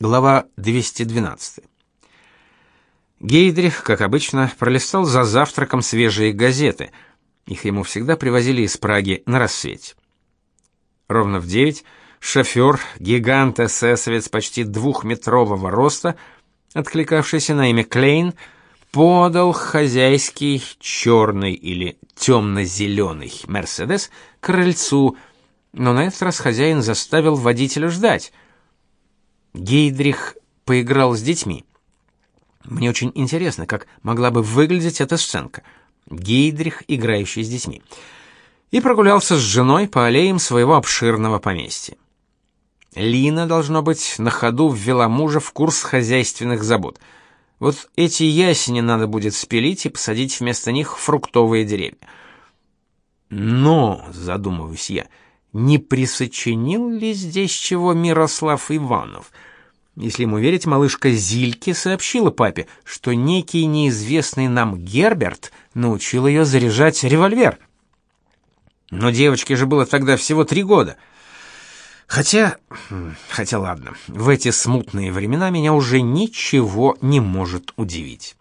Глава 212. Гейдрих, как обычно, пролистал за завтраком свежие газеты. Их ему всегда привозили из Праги на рассвете. Ровно в девять шофер, гигант-эсэсовец почти двухметрового роста, откликавшийся на имя Клейн, подал хозяйский черный или темно-зеленый Мерседес крыльцу, но на этот раз хозяин заставил водителя ждать. Гейдрих поиграл с детьми. Мне очень интересно, как могла бы выглядеть эта сценка. Гейдрих, играющий с детьми. И прогулялся с женой по аллеям своего обширного поместья. Лина, должно быть, на ходу ввела мужа в курс хозяйственных забот. Вот эти ясени надо будет спилить и посадить вместо них фруктовые деревья. Но, задумываюсь я, не присочинил ли здесь чего Мирослав Иванов? Если ему верить, малышка Зильке сообщила папе, что некий неизвестный нам Герберт научил ее заряжать револьвер. Но девочке же было тогда всего три года. Хотя, хотя ладно, в эти смутные времена меня уже ничего не может удивить.